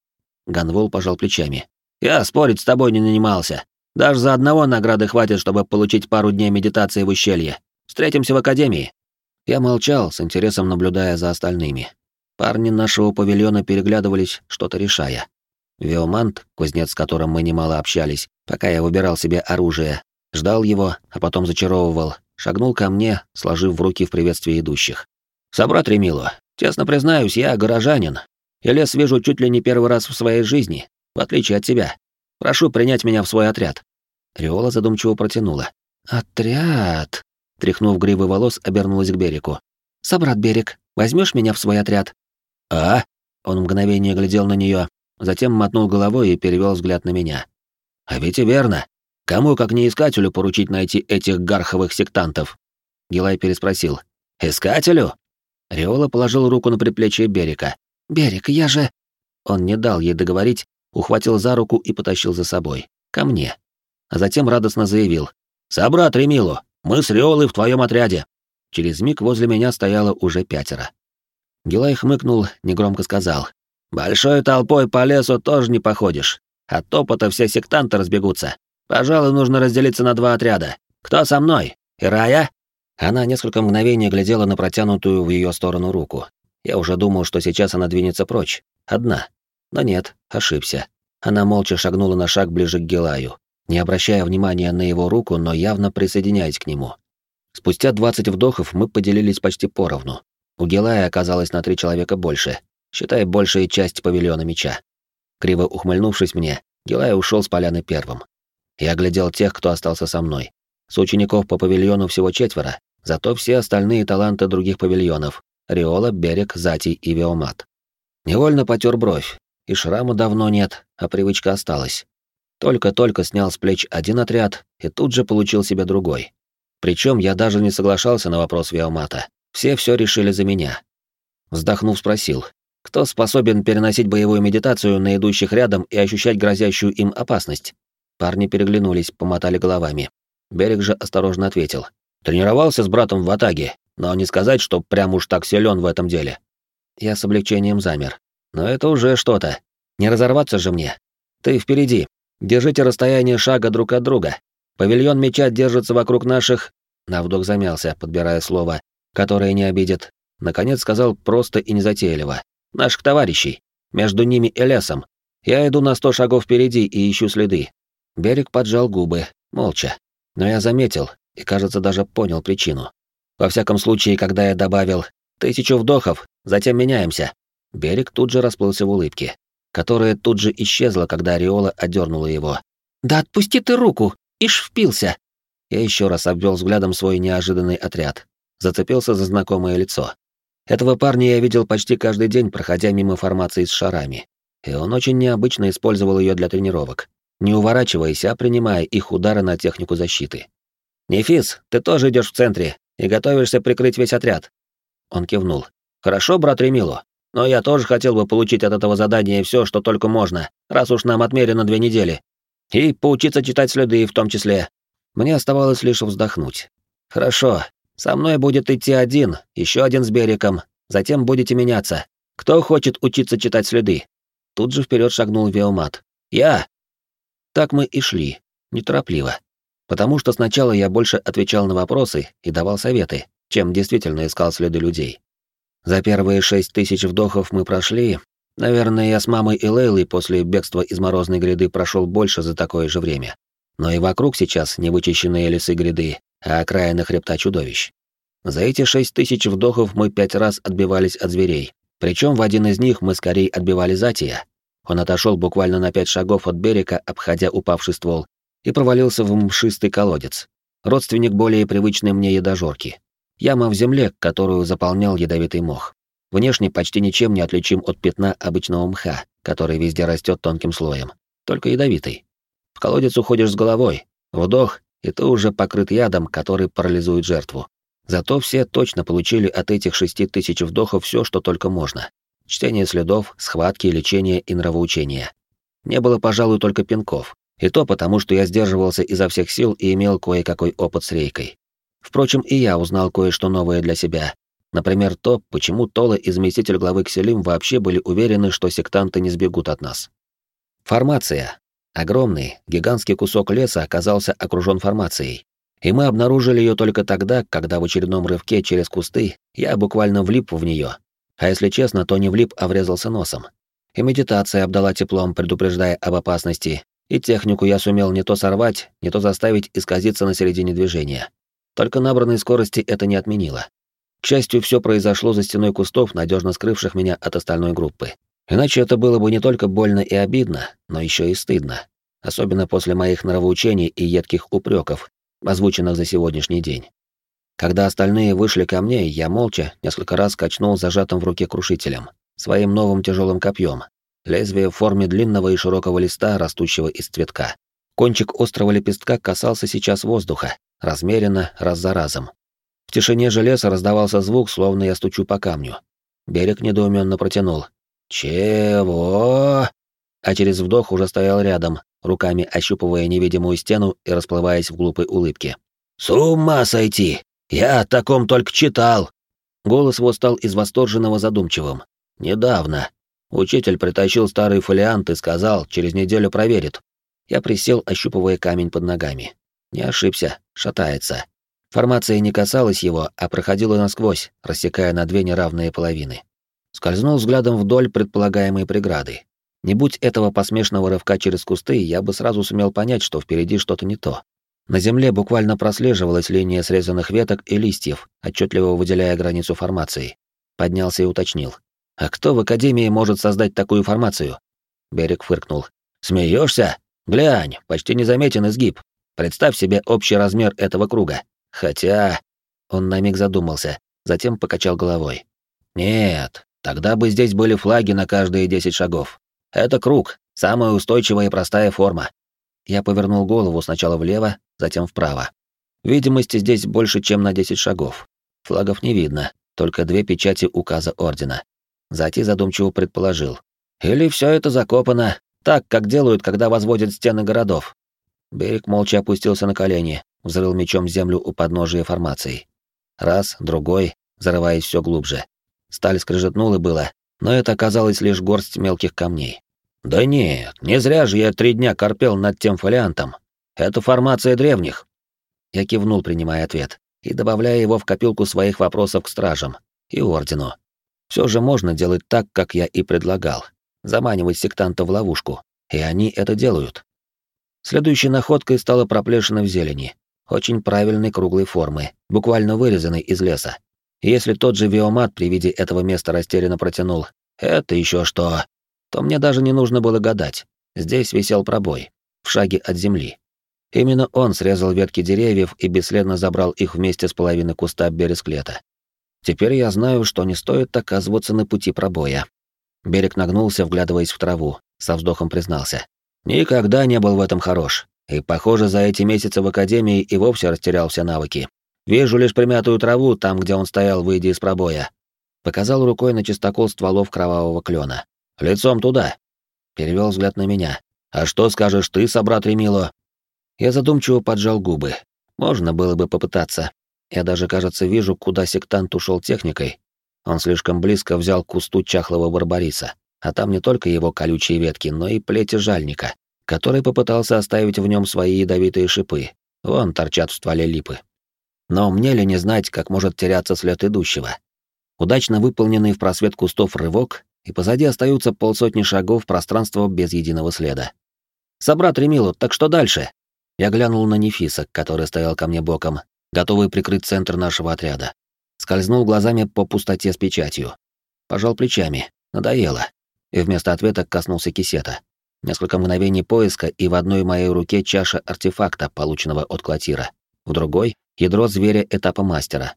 Ганвол пожал плечами. «Я спорить с тобой не нанимался. Даже за одного награды хватит, чтобы получить пару дней медитации в ущелье. Встретимся в академии». Я молчал, с интересом наблюдая за остальными. Парни нашего павильона переглядывались, что-то решая. Виомант, кузнец, с которым мы немало общались, пока я выбирал себе оружие, ждал его, а потом зачаровывал, шагнул ко мне, сложив в руки в приветствии идущих. «Собрат Ремило, честно признаюсь, я горожанин, и лес вижу чуть ли не первый раз в своей жизни, в отличие от тебя. Прошу принять меня в свой отряд». Риола задумчиво протянула. «Отряд?» Тряхнув гривы волос, обернулась к берегу. «Собрат Берег, возьмешь меня в свой отряд?» «А?» Он мгновение глядел на нее, затем мотнул головой и перевел взгляд на меня. «А ведь и верно. Кому, как не искателю, поручить найти этих гарховых сектантов?» Гилай переспросил. «Искателю?» Риола положил руку на предплечье Берега. «Берег, я же...» Он не дал ей договорить, ухватил за руку и потащил за собой. Ко мне. А затем радостно заявил. «Собрат Ремилу, мы с Риолой в твоем отряде!» Через миг возле меня стояло уже пятеро. Гилай хмыкнул, негромко сказал. «Большой толпой по лесу тоже не походишь. От топота все сектанты разбегутся. Пожалуй, нужно разделиться на два отряда. Кто со мной? Ирая?» Она несколько мгновений глядела на протянутую в ее сторону руку. Я уже думал, что сейчас она двинется прочь. Одна. Но нет, ошибся. Она молча шагнула на шаг ближе к Гелаю, не обращая внимания на его руку, но явно присоединяясь к нему. Спустя 20 вдохов мы поделились почти поровну. У Гелая оказалось на три человека больше, считай большая часть павильона меча. Криво ухмыльнувшись мне, Гелай ушел с поляны первым. Я глядел тех, кто остался со мной. С учеников по павильону всего четверо, зато все остальные таланты других павильонов — Риола, Берег, Зати и Виомат. Невольно потер бровь, и шрама давно нет, а привычка осталась. Только-только снял с плеч один отряд и тут же получил себе другой. Причем я даже не соглашался на вопрос Виомата. Все все решили за меня. Вздохнув, спросил, кто способен переносить боевую медитацию на идущих рядом и ощущать грозящую им опасность? Парни переглянулись, помотали головами. Берег же осторожно ответил. Тренировался с братом в Атаге, но не сказать, что прям уж так силен в этом деле. Я с облегчением замер. Но это уже что-то. Не разорваться же мне. Ты впереди. Держите расстояние шага друг от друга. Павильон меча держится вокруг наших... На вдох замялся, подбирая слово, которое не обидит. Наконец сказал просто и незатейливо. Наших товарищей. Между ними и лесом. Я иду на сто шагов впереди и ищу следы. Берег поджал губы, молча. Но я заметил, и, кажется, даже понял причину. Во всяком случае, когда я добавил «тысячу вдохов, затем меняемся», Берег тут же расплылся в улыбке, которая тут же исчезла, когда Ореола одернула его. «Да отпусти ты руку! Ишь впился!» Я еще раз обвел взглядом свой неожиданный отряд. зацепился за знакомое лицо. Этого парня я видел почти каждый день, проходя мимо формации с шарами. И он очень необычно использовал ее для тренировок, не уворачиваясь, а принимая их удары на технику защиты. «Нефис, ты тоже идешь в центре и готовишься прикрыть весь отряд». Он кивнул. «Хорошо, брат Ремило, но я тоже хотел бы получить от этого задания все, что только можно, раз уж нам отмерено две недели. И поучиться читать следы в том числе». Мне оставалось лишь вздохнуть. «Хорошо, со мной будет идти один, еще один с берегом, затем будете меняться. Кто хочет учиться читать следы? Тут же вперед шагнул Виомат. Я. Так мы и шли, неторопливо. Потому что сначала я больше отвечал на вопросы и давал советы, чем действительно искал следы людей. За первые шесть тысяч вдохов мы прошли. Наверное, я с мамой и Лейлой после бегства из морозной гряды прошел больше за такое же время. Но и вокруг сейчас невычищенные лесы гряды, а окраина хребта чудовищ. За эти шесть тысяч вдохов мы пять раз отбивались от зверей. Причем в один из них мы скорее отбивали Затия. Он отошел буквально на пять шагов от берега, обходя упавший ствол, и провалился в мшистый колодец. Родственник более привычной мне едожорки. Яма в земле, которую заполнял ядовитый мох. Внешне почти ничем не отличим от пятна обычного мха, который везде растет тонким слоем, только ядовитый. В колодец уходишь с головой, вдох, и ты уже покрыт ядом, который парализует жертву. Зато все точно получили от этих шести тысяч вдохов все, что только можно. Чтение следов, схватки, лечение и нравоучение. Не было, пожалуй, только пинков. И то потому, что я сдерживался изо всех сил и имел кое-какой опыт с рейкой. Впрочем, и я узнал кое-что новое для себя. Например, то, почему Тола и заместитель главы Кселим вообще были уверены, что сектанты не сбегут от нас. Формация. Огромный, гигантский кусок леса оказался окружен формацией. И мы обнаружили ее только тогда, когда в очередном рывке через кусты я буквально влип в нее. А если честно, то не влип, а врезался носом. И медитация обдала теплом, предупреждая об опасности, и технику я сумел не то сорвать, не то заставить исказиться на середине движения. Только набранной скорости это не отменило. К счастью, все произошло за стеной кустов, надежно скрывших меня от остальной группы. Иначе это было бы не только больно и обидно, но еще и стыдно. Особенно после моих нравоучений и едких упреков, озвученных за сегодняшний день. Когда остальные вышли ко мне, я молча несколько раз качнул зажатым в руке крушителем, своим новым тяжелым копьем, лезвие в форме длинного и широкого листа, растущего из цветка. Кончик острого лепестка касался сейчас воздуха, размеренно, раз за разом. В тишине железа раздавался звук, словно я стучу по камню. Берег недоуменно протянул. «Чего?» А через вдох уже стоял рядом, руками ощупывая невидимую стену и расплываясь в глупой улыбке. «С ума сойти! Я о таком только читал!» Голос его стал из восторженного задумчивым. «Недавно. Учитель притащил старый фолиант и сказал, через неделю проверит. Я присел, ощупывая камень под ногами. Не ошибся, шатается. Формация не касалась его, а проходила насквозь, рассекая на две неравные половины. Скользнул взглядом вдоль предполагаемой преграды. Не будь этого посмешного рывка через кусты, я бы сразу сумел понять, что впереди что-то не то. На земле буквально прослеживалась линия срезанных веток и листьев, отчетливо выделяя границу формации. Поднялся и уточнил. «А кто в Академии может создать такую формацию?» Берег фыркнул. «Смеешься? Глянь, почти незаметен изгиб. Представь себе общий размер этого круга. Хотя...» Он на миг задумался, затем покачал головой. «Нет, тогда бы здесь были флаги на каждые десять шагов. Это круг, самая устойчивая и простая форма. Я повернул голову сначала влево, затем вправо. Видимости здесь больше, чем на 10 шагов. Флагов не видно, только две печати указа ордена. Зати задумчиво предположил. Или все это закопано, так, как делают, когда возводят стены городов. Берег молча опустился на колени, взрыл мечом землю у подножия формации. Раз, другой, зарываясь все глубже. Сталь скрежетнула было, но это оказалось лишь горсть мелких камней. Да нет, не зря же я три дня корпел над тем фолиантом. Это формация древних. Я кивнул, принимая ответ, и добавляя его в копилку своих вопросов к стражам и ордену. Все же можно делать так, как я и предлагал. Заманивать сектанта в ловушку. И они это делают. Следующей находкой стала проплешина в зелени. Очень правильной круглой формы, буквально вырезанной из леса. Если тот же Виомат при виде этого места растерянно протянул «Это еще что?», то мне даже не нужно было гадать. Здесь висел пробой, в шаге от земли. Именно он срезал ветки деревьев и бесследно забрал их вместе с половиной куста бересклета. Теперь я знаю, что не стоит оказываться на пути пробоя. Берег нагнулся, вглядываясь в траву, со вздохом признался. Никогда не был в этом хорош. И, похоже, за эти месяцы в академии и вовсе растерял все навыки. Вижу лишь примятую траву там, где он стоял, выйдя из пробоя. Показал рукой на чистокол стволов кровавого клена. Лицом туда. Перевел взгляд на меня. А что скажешь ты, собрат Ремило? Я задумчиво поджал губы. Можно было бы попытаться. Я даже, кажется, вижу, куда сектант ушел техникой. Он слишком близко взял кусту чахлого барбариса, а там не только его колючие ветки, но и плети жальника который попытался оставить в нем свои ядовитые шипы. Вон торчат в стволе липы. Но мне ли не знать, как может теряться след идущего? Удачно выполненный в просвет кустов рывок, и позади остаются полсотни шагов пространства без единого следа. «Собрат Ремилу, так что дальше?» Я глянул на Нефиса, который стоял ко мне боком, готовый прикрыть центр нашего отряда. Скользнул глазами по пустоте с печатью. Пожал плечами. Надоело. И вместо ответа коснулся кисета. Несколько мгновений поиска, и в одной моей руке чаша артефакта, полученного от Клотира. В другой — ядро зверя этапа мастера.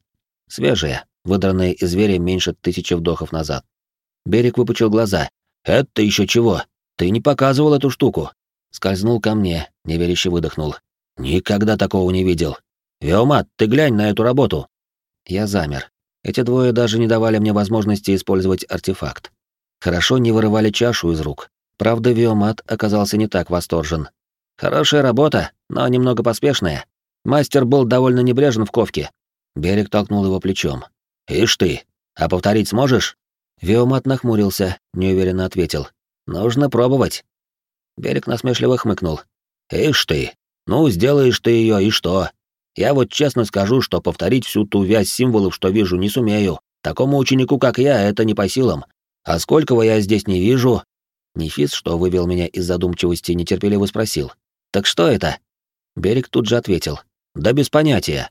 Свежее, выдранное из зверя меньше тысячи вдохов назад. Берег выпучил глаза. «Это еще чего? Ты не показывал эту штуку?» Скользнул ко мне, неверяще выдохнул. «Никогда такого не видел. Веомат, ты глянь на эту работу!» Я замер. Эти двое даже не давали мне возможности использовать артефакт. Хорошо не вырывали чашу из рук, Правда, Виомат оказался не так восторжен. Хорошая работа, но немного поспешная. Мастер был довольно небрежен в ковке. Берег толкнул его плечом. «Ишь ты, а повторить сможешь?» Виомат нахмурился, неуверенно ответил. «Нужно пробовать». Берег насмешливо хмыкнул. «Ишь ты, ну, сделаешь ты ее и что? Я вот честно скажу, что повторить всю ту вязь символов, что вижу, не сумею. Такому ученику, как я, это не по силам. А сколького я здесь не вижу, Нефис, что вывел меня из задумчивости, нетерпеливо спросил. «Так что это?» Берег тут же ответил. «Да без понятия».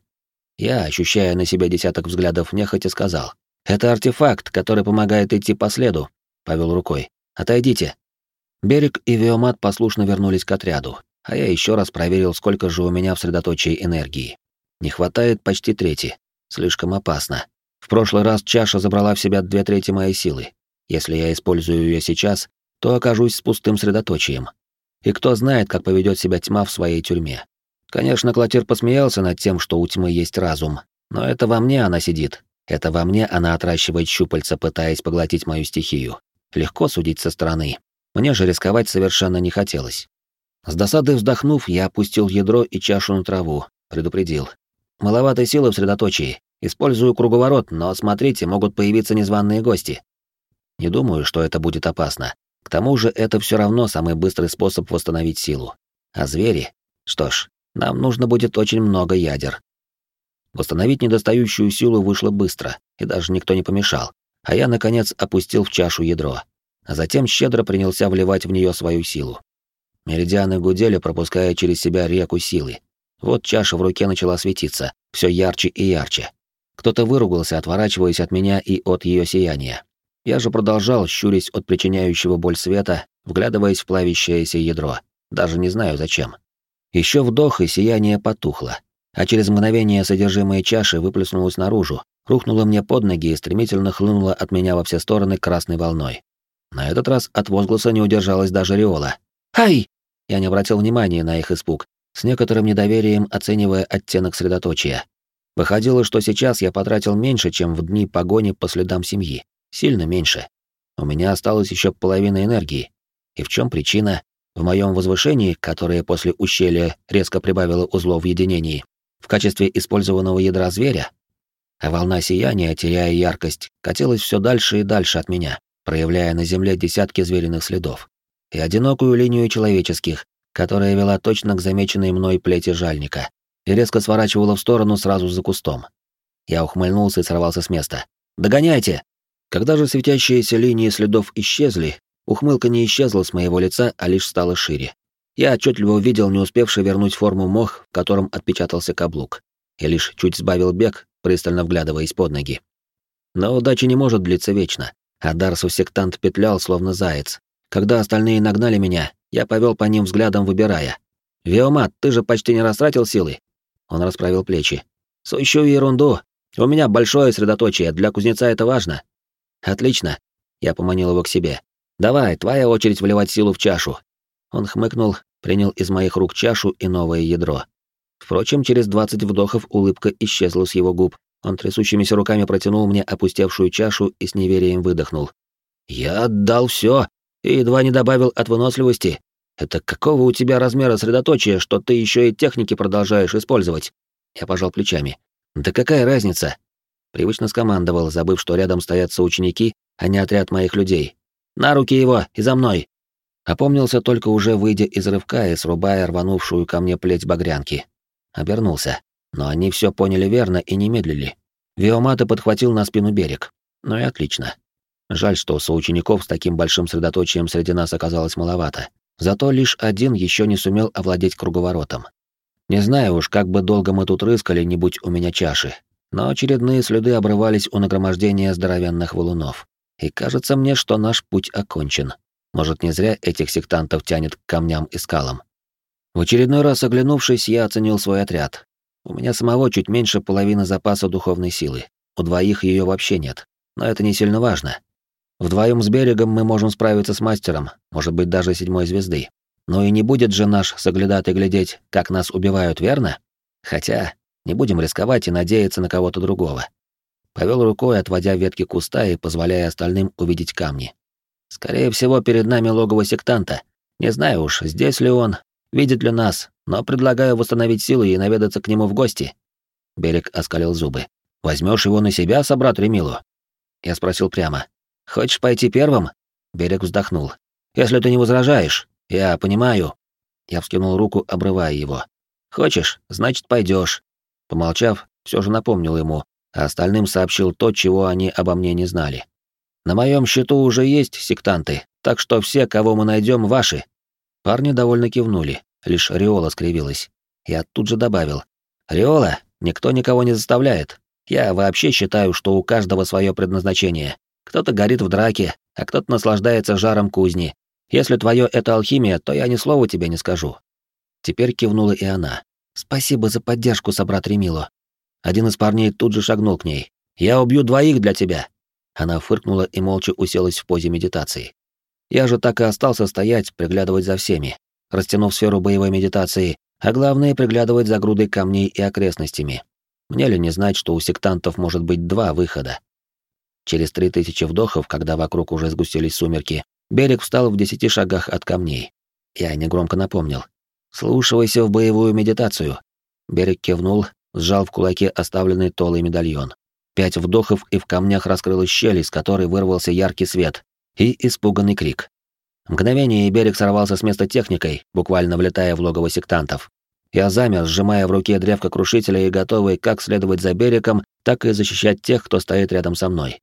Я, ощущая на себя десяток взглядов, нехотя сказал. «Это артефакт, который помогает идти по следу», — повел рукой. «Отойдите». Берег и Виомат послушно вернулись к отряду, а я еще раз проверил, сколько же у меня в средоточии энергии. Не хватает почти трети. Слишком опасно. В прошлый раз чаша забрала в себя две трети моей силы. Если я использую ее сейчас, то окажусь с пустым средоточием. И кто знает, как поведет себя тьма в своей тюрьме. Конечно, Клотир посмеялся над тем, что у тьмы есть разум, но это во мне она сидит. Это во мне она отращивает щупальца, пытаясь поглотить мою стихию. Легко судить со стороны. Мне же рисковать совершенно не хотелось. С досадой вздохнув, я опустил ядро и чашу на траву, предупредил. Маловато силы в средоточии. Использую круговорот, но смотрите, могут появиться незваные гости. Не думаю, что это будет опасно. К тому же это все равно самый быстрый способ восстановить силу. А звери? Что ж, нам нужно будет очень много ядер. Восстановить недостающую силу вышло быстро, и даже никто не помешал. А я, наконец, опустил в чашу ядро. А затем щедро принялся вливать в нее свою силу. Меридианы гудели, пропуская через себя реку силы. Вот чаша в руке начала светиться, все ярче и ярче. Кто-то выругался, отворачиваясь от меня и от ее сияния. Я же продолжал, щурясь от причиняющего боль света, вглядываясь в плавящееся ядро. Даже не знаю зачем. Еще вдох, и сияние потухло. А через мгновение содержимое чаши выплеснулось наружу, рухнуло мне под ноги и стремительно хлынуло от меня во все стороны красной волной. На этот раз от возгласа не удержалась даже Риола. «Ай!» Я не обратил внимания на их испуг, с некоторым недоверием оценивая оттенок средоточия. Выходило, что сейчас я потратил меньше, чем в дни погони по следам семьи. Сильно меньше. У меня осталось еще половина энергии. И в чем причина? В моем возвышении, которое после ущелья резко прибавило узлов в единении, в качестве использованного ядра зверя? А волна сияния, теряя яркость, катилась все дальше и дальше от меня, проявляя на земле десятки звериных следов. И одинокую линию человеческих, которая вела точно к замеченной мной плети жальника, и резко сворачивала в сторону сразу за кустом. Я ухмыльнулся и сорвался с места. «Догоняйте!» Когда же светящиеся линии следов исчезли, ухмылка не исчезла с моего лица, а лишь стала шире. Я отчетливо увидел не успевший вернуть форму мох, в котором отпечатался каблук. Я лишь чуть сбавил бег, пристально вглядываясь под ноги. Но удача не может длиться вечно, а Дарсу сектант петлял, словно заяц. Когда остальные нагнали меня, я повел по ним взглядом, выбирая. «Виомат, ты же почти не растратил силы?» Он расправил плечи. «Сущую ерунду. У меня большое средоточие, для кузнеца это важно». «Отлично». Я поманил его к себе. «Давай, твоя очередь вливать силу в чашу». Он хмыкнул, принял из моих рук чашу и новое ядро. Впрочем, через двадцать вдохов улыбка исчезла с его губ. Он трясущимися руками протянул мне опустевшую чашу и с неверием выдохнул. «Я отдал все и едва не добавил от выносливости. Это какого у тебя размера средоточия, что ты еще и техники продолжаешь использовать?» Я пожал плечами. «Да какая разница?» Привычно скомандовал, забыв, что рядом стоят соученики, а не отряд моих людей. «На руки его и за мной!» Опомнился только уже выйдя из рывка и срубая рванувшую ко мне плеть багрянки. Обернулся. Но они все поняли верно и не медлили. Виомата подхватил на спину берег. Ну и отлично. Жаль, что соучеников с таким большим средоточием среди нас оказалось маловато. Зато лишь один еще не сумел овладеть круговоротом. Не знаю уж, как бы долго мы тут рыскали, не будь у меня чаши. Но очередные следы обрывались у нагромождения здоровенных валунов. И кажется мне, что наш путь окончен. Может, не зря этих сектантов тянет к камням и скалам. В очередной раз оглянувшись, я оценил свой отряд. У меня самого чуть меньше половины запаса духовной силы. У двоих ее вообще нет. Но это не сильно важно. Вдвоем с берегом мы можем справиться с мастером, может быть, даже седьмой звезды. Но и не будет же наш соглядатый глядеть, как нас убивают, верно? Хотя, не будем рисковать и надеяться на кого-то другого. Повел рукой, отводя ветки куста и позволяя остальным увидеть камни. Скорее всего, перед нами логово сектанта. Не знаю уж, здесь ли он, видит ли нас, но предлагаю восстановить силы и наведаться к нему в гости. Берег оскалил зубы. Возьмешь его на себя, собрат Ремилу? Я спросил прямо. Хочешь пойти первым? Берег вздохнул. Если ты не возражаешь, я понимаю. Я вскинул руку, обрывая его. Хочешь, значит, пойдешь. Помолчав, все же напомнил ему, а остальным сообщил то, чего они обо мне не знали. На моем счету уже есть сектанты, так что все, кого мы найдем, ваши. Парни довольно кивнули, лишь Риола скривилась. Я тут же добавил: Риола, никто никого не заставляет. Я вообще считаю, что у каждого свое предназначение. Кто-то горит в драке, а кто-то наслаждается жаром кузни. Если твое это алхимия, то я ни слова тебе не скажу». Теперь кивнула и она. «Спасибо за поддержку, собрат Ремило». Один из парней тут же шагнул к ней. «Я убью двоих для тебя». Она фыркнула и молча уселась в позе медитации. Я же так и остался стоять, приглядывать за всеми, растянув сферу боевой медитации, а главное — приглядывать за грудой камней и окрестностями. Мне ли не знать, что у сектантов может быть два выхода? Через три тысячи вдохов, когда вокруг уже сгустились сумерки, берег встал в десяти шагах от камней. Я негромко напомнил. «Слушайся в боевую медитацию». Берег кивнул, сжал в кулаке оставленный толый медальон. Пять вдохов, и в камнях раскрылась щель, из которой вырвался яркий свет и испуганный крик. Мгновение, и берег сорвался с места техникой, буквально влетая в логово сектантов. Я замер, сжимая в руке древко крушителя и готовый как следовать за берегом, так и защищать тех, кто стоит рядом со мной.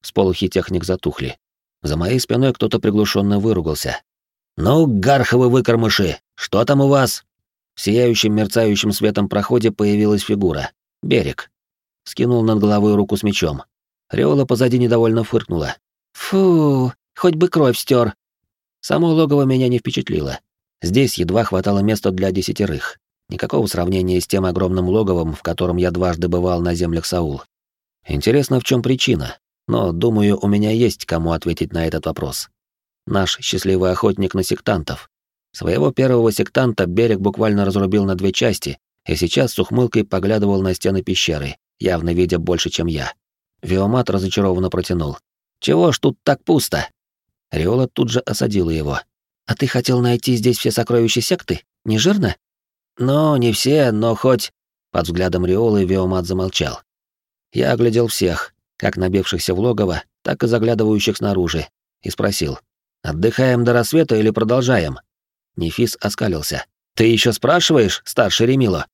Сполохи техник затухли. За моей спиной кто-то приглушенно выругался. «Ну, гарховы выкормыши, что там у вас?» В сияющем мерцающем светом проходе появилась фигура. Берег. Скинул над головой руку с мечом. Риола позади недовольно фыркнула. «Фу, хоть бы кровь стер. Само логово меня не впечатлило. Здесь едва хватало места для десятерых. Никакого сравнения с тем огромным логовом, в котором я дважды бывал на землях Саул. Интересно, в чем причина? но, думаю, у меня есть кому ответить на этот вопрос. Наш счастливый охотник на сектантов. Своего первого сектанта берег буквально разрубил на две части, и сейчас с ухмылкой поглядывал на стены пещеры, явно видя больше, чем я. Виомат разочарованно протянул. «Чего ж тут так пусто?» Риола тут же осадила его. «А ты хотел найти здесь все сокровища секты? Не жирно?» «Ну, не все, но хоть...» Под взглядом Риолы Виомат замолчал. Я оглядел всех, как набившихся в логово, так и заглядывающих снаружи, и спросил, «Отдыхаем до рассвета или продолжаем?» Нефис оскалился. «Ты еще спрашиваешь, старший Ремило?